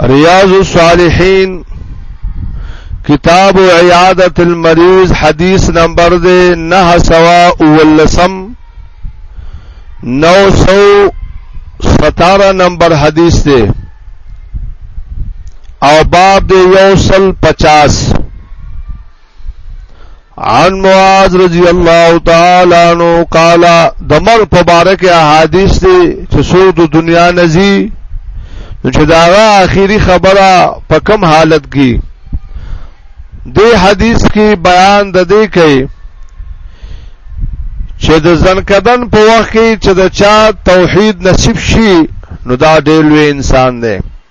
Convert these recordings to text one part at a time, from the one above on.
ریاض الصالحین کتاب عیادت المریض حدیث نمبر دے نہ سوا اولسم نو سو ستارہ نمبر حدیث دے او باب دے یوسل پچاس عن معاذ رضی الله تعالی عنہ قال د مر مبارک احادیث دي چې څو د دنیا نزي چې دا اخیری خبره په کم حالت کې دی حدیث کې بیان د دې کوي چې د زنکدن په وخت کې چې د چا توحید نصیب شي نو دا ډېر لوی انسان دی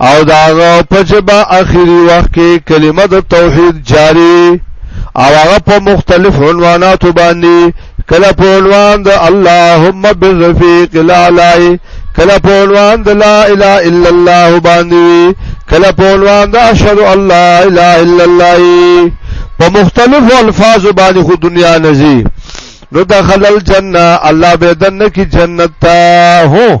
او داغه په جبا اخیری وخت کې کلمه د توحید جاری او هغه په مختلف عنواناتو باندې کله په عنوان د اللهم بالرفیق الاعلی کله په عنوان د لا اله الا الله باندې کله په عنوان د اشهد الله الا الا الله په مختلفو الفاظو باندې خو دنیا نزي نو دخل الجنه الله به دنه کی جنت ته هو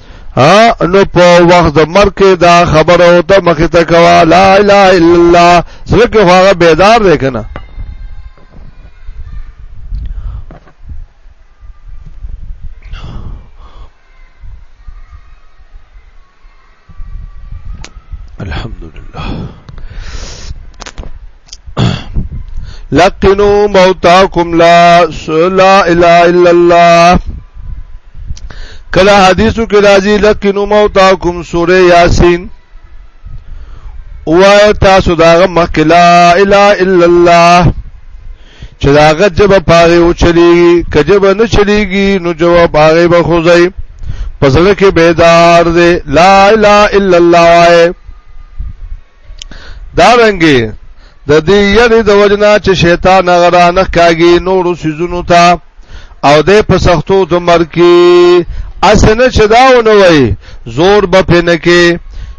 ها نو په وخت د مرګ کې دا خبره او ته مخه ته کوا لا اله الا الله سره کې هغه بیدار دی کنه الحمدلله لقنو موتاکم لا لا اله الا الله کلا حدیثو کې راځي لقنو موتاکم سوره یاسین وای تاسو داغه مخکې لا اله الا الله چې داغه جب پاره او چلیږي کجب نه چلیږي نو جواب پاره به خوځي پسله کې بیدار دی لا اله الا الله دا رنګي د دې یری د وجنا چې شیطان غرانه کاږي نورو سيزونو ته او د په سختو د مرکی اسنه چې داونه وای زور به پنه کې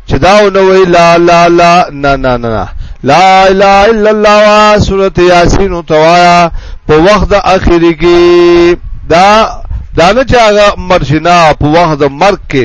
چې داونه وای لا لا لا نه نه نه لا اله الا الله وا سورته یاسین او توایا په وخت د اخیری کې دا دانه چې هغه مرشنا په وخت د مرګ کې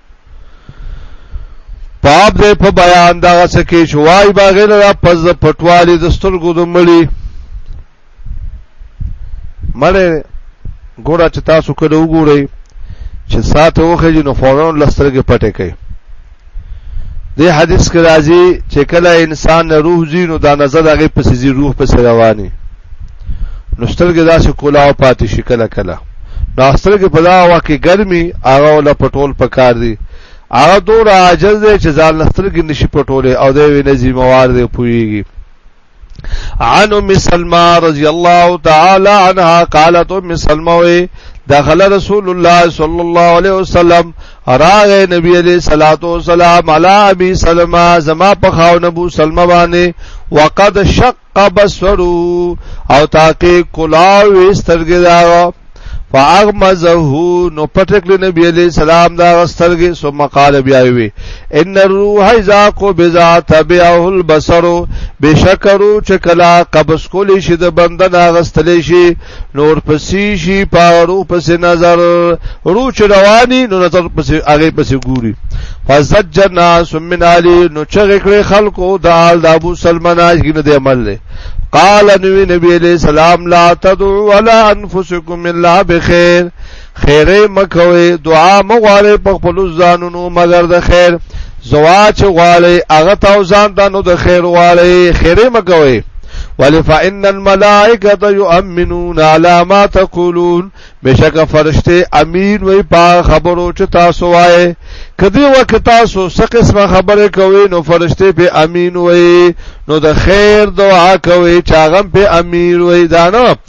باب دې په بیان دا څه کې شوای باغې را پز پټوالي د سترګو د مړي مړې ګوره چې تاسو کله وګورئ چې ساته وخی نو فورن لسترګې پټې کوي دې حدیث کې راځي چې کله انسان روح زینو دا نظر هغه پسې روح پسې رواني نو سترګې داسې کولاو پاتې شي کله کله نو سترګې په دا وخت کې ګرمي هغه ولا پټول پکار دي هغه دور عاجز دی چې ځان سترګې نشي پټولې او د وینې ذمہوار دی پويږي عن ام سلمہ رضی اللہ تعالی عنها قالت ام سلمہ دخل رسول الله صلی الله علیه وسلم راغ نبی علیہ الصلوۃ والسلام علی ابي سلمہ زما په خاون ابو سلمہ باندې وقد شق ابصرو او تاکي کلاوي سترګې دا فاغمزه نو پټکل نبی علیہ السلام دا سترګې سو مقاله بیا وی ان الروح اذا قبض تبعه البصر بشکرو چکلا قبض کول شي د بندن غستلی شي نور پسې شي پاړو پسې نظر رو چې رواني نو نظر پسې هغه پسې ګوري فزجنا سمن علي نو چې کړې خلکو دال د ابو سلمان اجګي نه دی عمل له قال نبی نبی علیہ السلام لا تدعوا على انفسکم الا بخیر خیره مکوي دعا مغواړي په خپل ځانونو مگر د خیر زوا چې غواړي هغه تاو ځان ته نو د خیر غواړي خیره مکوي ولی فإن الملائکه یؤمنون علی ما تقولون بشک فرشته امین وی پا خبرو چې تاسو وای کدی وخت تاسو څه قسمه خبره کوي نو فرشته په امین وی نو د خیر دعا کوي چاغم په امیر وی دانو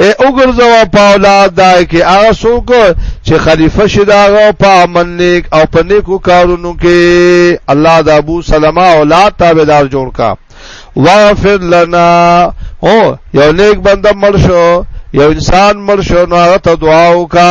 اے وګرځوا په اولاد دای کې هغه څوک چې خلیفہ شي داغه په عمل نیک او په نیکو کارونو کې الله د ابو سلمہ اولاد تابعدار جوړ کا واغفر لنا او یو نیک بنده مرشو یو انسان مرشو نو هغه ته دعا وکا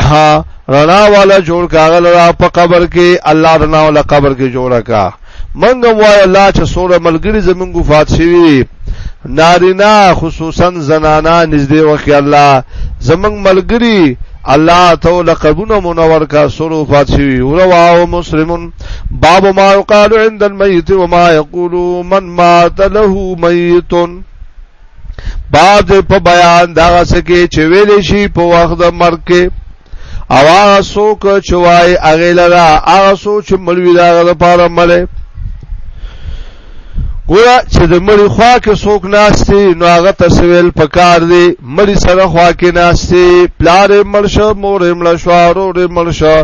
ها رنا والا جوړ کاغل را په قبر کې الله رنا والا قبر کې جوړه کا منګ وای الله چې سوره ملګری زمونږ وفات شوی نارینا خصوصا زنانا نږدې وکي الله زمونږ ملګری الله تعالی قبونه منور کا سوره وفات شوی ورواو مسلمون باب ما يقال عند الميت وما يقول من مات له ميتون باب دې په بیان دا سکه چې ویل شي په وخت د مرګ کې او هغه څوک چې وای هغه لرا هغه څوک چې ملوي دا لپاره مله ګوره چې د مړي خوا کې څوک ناشتي نو هغه تسویل پکار دی مړي سره خوا کې ناشتي پلار مرشه مور مرشه ورور مرشه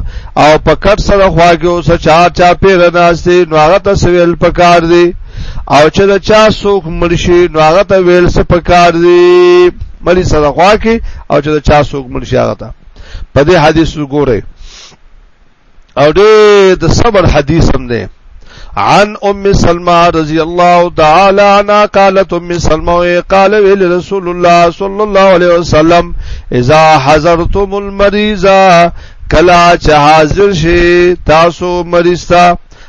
او پکټ سره خوا کې اوس چار چا پیر ناشتي نو هغه تسویل پکار دی او چې دا چا څوک مړ شي نو هغه ته ویل څه پکار دي مړي سره خوا کې او چې دا چا څوک مړ شي هغه ته په دې حدیث وګوره او دې د صبر حدیث هم ده عن ام سلمہ رضی اللہ تعالی عنہ قالت ام سلمہ قال ویل رسول اللہ صلی اللہ علیہ وسلم اذا حضرتم المریض کلا چ حاضر شي تاسو مریض ته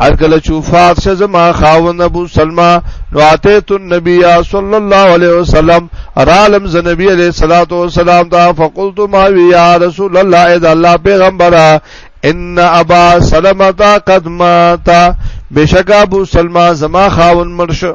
هر کله چې وفات شه زما خاوند ابو سلمہ نو اتیت النبی صلی الله علیه وسلم رالم ز نبی علیہ الصلوۃ والسلام دا فقلت ما یا رسول الله اذا الله پیغمبره ان ابا سلمہ قد مات بشک ابو سلمہ زما خاوند مرشه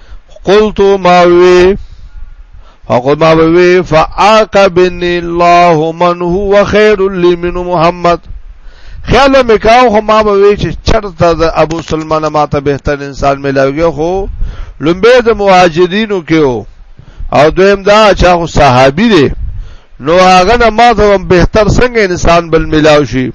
قلت ما وی هغه ما وی فاعقبني الله من هو خير لي من محمد خیال مې کاو خو ما به وی چې چرته د ابو سلمان ماته بهتر انسان ملاوي خو لومبه د مهاجرینو کې او دویم دا چې هغه صحابي دی نو هغه نه ما ته بهتر څنګه انسان بل ملاوي شي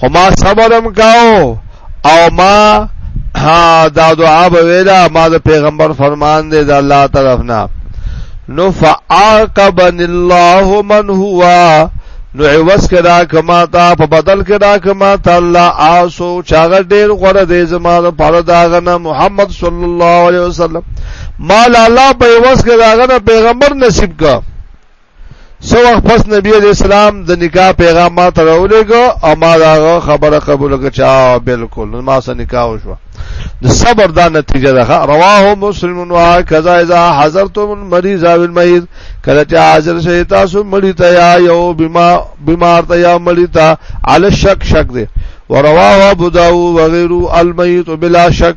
خو ما صبرم کاو او ما ها دا دعا به ویلا ما د پیغمبر فرمان دی د الله طرف نه نو فعاقبن الله من هو نو عوض کدا کما تا په بدل کدا کما تا الله آسو چاغه ډیر غره دې زما د پاره داغه محمد صلی الله علیه وسلم مال الله په عوض کدا غره پیغمبر نصیب کا سو وخت پس نبی علیہ السلام د نکاح پیغام ما ته راولېګو او ما دا خبره قبول کړه چې او بالکل ما سره نکاح وشو د صبر دا نتیجه ده رواه مسلم و کذا اذا حضرتم المريض او الميت کله چې حاضر شئ تاسو مړی ته یا یو بما بیمار ته یا مړی ته علی شک شک ده ورواه ابو داود وغيره الميت بلا شک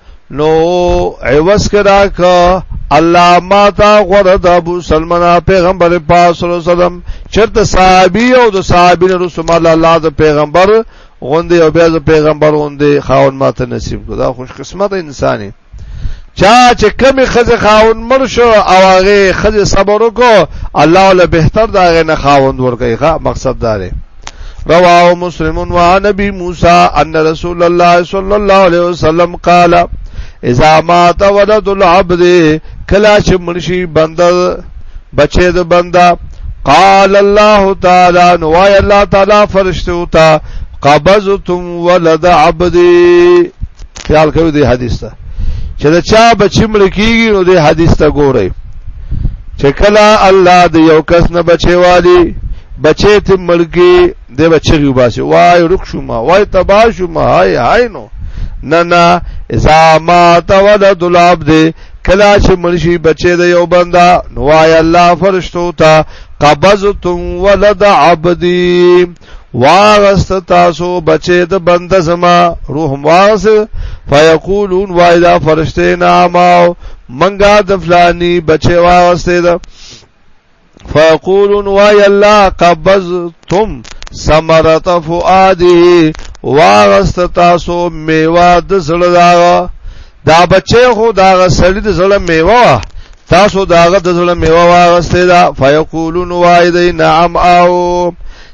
نو عوض کرا کا الله ما تا غره د ابو سلمان پیغمبر پاک صلی الله علیه وسلم چرته صحابي او د صحابین رسول الله الله د پیغمبر غوندې او بیا د پیغمبر غوندې خاون ماته نصیب کو دا خوش قسمت انساني چا چې کمی خزه خاون مر شو او هغه خزه صبر وکړو الله له بهتر دا غنه خاوند ورکړي مقصد دا دی رواه مسلم وعن ابي موسى ان رسول الله صلى الله عليه وسلم قال اذا مات ولد العبد کلا چې منشي بنده بچي د بنده قال الله تعالی نو واي الله تعالی فرشتو ته قبضتم ولد عبدي خیال کوي د حدیث ته چې دا چا بچی مړ کیږي نو د حدیث ته ګورئ چې کله الله د یو کس نه بچي والی بچې ته ملګي دی بچي وباسي وای رک شوم وای تبا شوم هاي هاي نو نه نه اذا ما تولد العبد کلا چې مرشي بچي د یو بندا نو وای الله فرشتو ته قبضتم ولد عبدي واغست تاسو بچې د بندا زما روح واغس فیقولون وای دا فرشته نامو منګه د فلانی بچي واغسته فیقولون وای الله قبضتم ثمرت فؤاده واغست تاسو میوه د زړه دا دا بچي خو دا سړی د زړه میوه تاسو داغه د زړه میوه واغستې دا فیقولون وای دی نعم او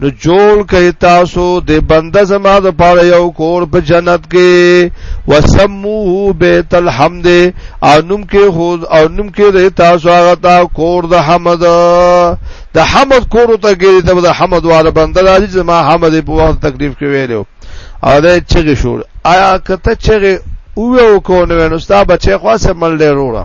نو جوړ کئ تاسو د بنده زما د پاره یو کور په جنت کې وسموه بیت الحمد انم کې خود انم کې د تاسو هغه تا کور د حمد د حمد کور ته کې د حمد والا بنده د زما حمد په وخت تکلیف کې ویلو او دا چغه شو آیا کته چغه او کو نو نو ستا بچي خاصه مل ډیر وروړه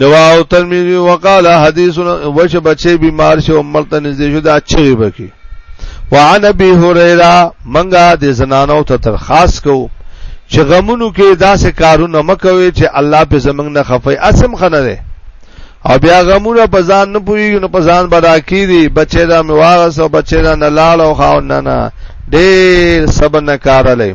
رواه ترمذی وقال حدیث وش بچي بیمار شو عمر ته نږدې شو دا چي بکی وعن ابي هريره منګه د زنانو ته تر خاص کو چې غمونو کې داسې کارونه مکوي چې الله په زمنګ نه خفي اسم خنه ده او بیا غمونه په ځان نه پوي نو په ځان بدا کیږي بچی دا میواغس او بچی دا نه لاړ او خاون نه نه ډېر سبنه کار لري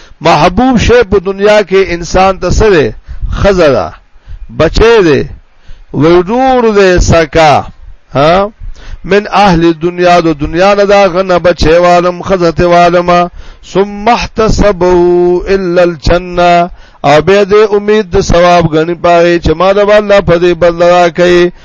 محبوب شی په دنیا کې انسان ته سره خزه ده بچی ده ورور ده سکا ها من اهل دنیا د دنیا نه دا غنه بچی والم خزه ته والم ثم احتسبوا الا الجنه او به د امید د ثواب غنی پاره چې ما د الله په دې بدلا کوي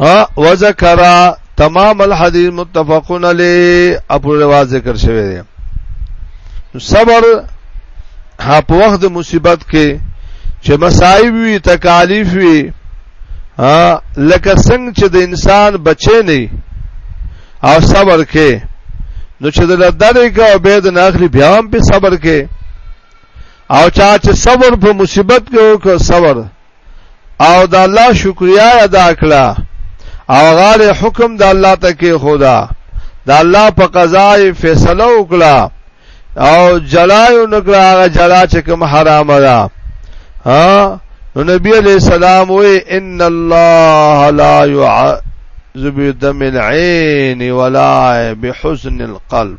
ها وذکر تمام الحديث متفقون علی اپو رواز ذکر شوی دی صبر ها په وخت مصیبت کې چې مصائب وي تکالیف وي ها لکه څنګه چې د انسان بچی نه او صبر کې نو چې د لدارې کا او به د ناخلی بیا هم په صبر کې او چا چې صبر په مصیبت کې وکړ صبر او د الله شکریا ادا کړه او غال حکم د الله ته کې خدا د الله په قضا فیصله وکړه او جلایو نکړه هغه جلا چې کوم حرام ده ها نو نبی علیہ السلام وی ان الله لا يعذب دم العين ولا بحسن القلب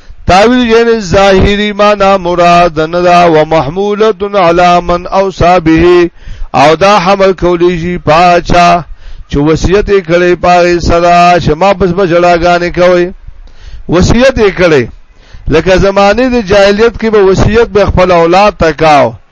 تاویل یعنی ظاهری معنا مراد نه دا و محمولۃ علی من اوصا به او دا حمل کولی شي پاچا چې وصیت کړي پاره صدا شما بس بجړاګانې کوي وصیت کړي لکه زمانه د جاهلیت کې به وصیت به خپل اولاد تکاو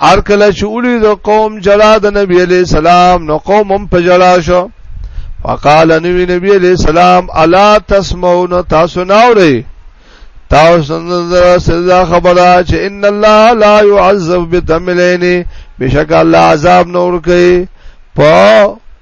ار کله چې اولی د قوم جړا د نبی علی سلام نو قوم هم په جړا شو وقال نبی نبی علی سلام الا تسمعون تاسو ناوري تاسو نظر سزا خبره چې ان الله لا يعذب بدم العين بشک الله عذاب نور کوي په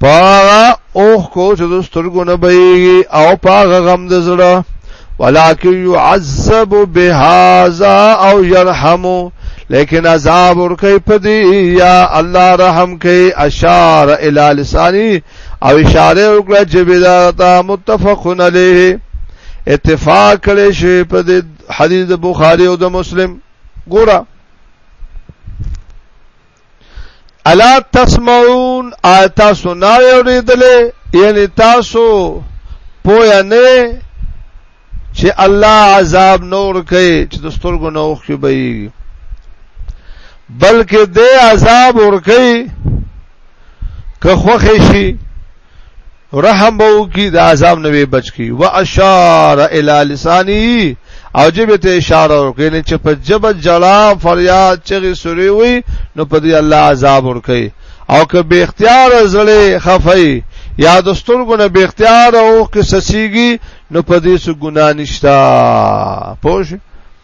پاغه اوخ کو چې د سترګو نه بهيږي او پاغه غم د زړه ولکن يعذب بهذا او يرحمو لیکن عذاب ور کوي پدی یا الله رحم کوي اشار الی لسانی او اشاره وکړه چې بداتا متفقن علیه اتفاق کړي شی په حدیث بخاری او د مسلم ګوره الا تسمعون آتا سنا اوریدلې یعنی تاسو پویا نه چې الله عذاب نور کوي چې د سترګو نه اوخې به بلکې د عذاب ور کوي که خوخې شي رحم بو کی د عذاب نوې بچ کی و اشار الی لسانی او جبه ته اشاره وکړي چې په جبه جلا فریاد چغي سوري وي نو په دې الله عذاب ور کوي او که به اختیار زړه خفای یا د سترګو نه به اختیار او که سسیږي نو په دې څه ګنا نشتا پوه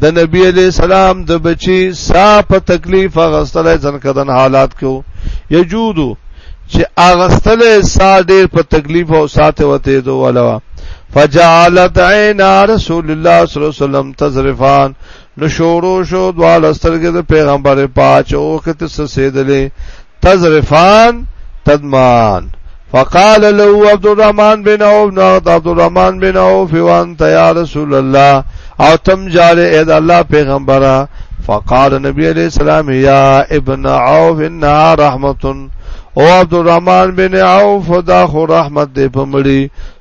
د نبی علی السلام د بچی سا په تکلیف غستل ځن کدن حالات کو یجودو چې اغستل سا ډیر په تکلیف او ساته وته دو ولوا فجعلت عین رسول الله صلی الله علیه وسلم تزرفان نو شورو شو دواله سترګې د پیغمبر پاچ او کته سسیدلې تذرفان تدمان فقال له عبد الرحمن بن عوف نغد عبد الرحمن بن عوف وانت يا رسول الله او تم جار اې د الله پیغمبره فقال نبی علیہ السلام یا ابن عوف انها رحمت او عبد الرحمن بن عوف دا خو رحمت دې په مړي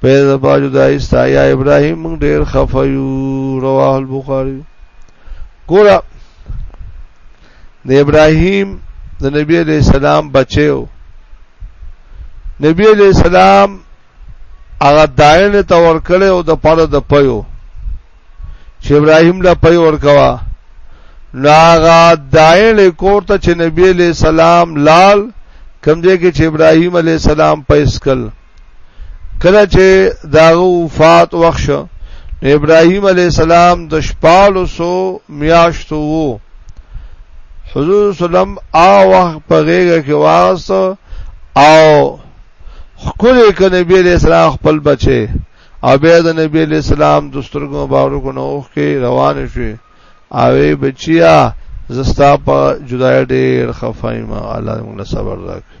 پیر د باجو دای استایا ابراهیم موږ ډیر خفیو رواه البخاری ګورا د ابراهیم د نبی علیہ السلام بچیو نبی علیہ السلام هغه داین ته ور کړې او د پاره د پيو چې ابراهیم لا پي ور کوا ناغا داین کور ته چې نبی علیہ السلام لال کمزې کې چې ابراهیم علیہ السلام پیسکل کله چې دا وفات وخت شو ابراهيم عليه السلام د شپالو سو میاشتو وو حضور سلام آ وخت په غیږه کې واست او خپل ک نبی عليه السلام خپل بچي او بیا د نبی عليه السلام د سترګو مبارکو نو اوخ کې روان شي او بچیا زستا په جدای ډیر خفایم الله موږ صبر راکړي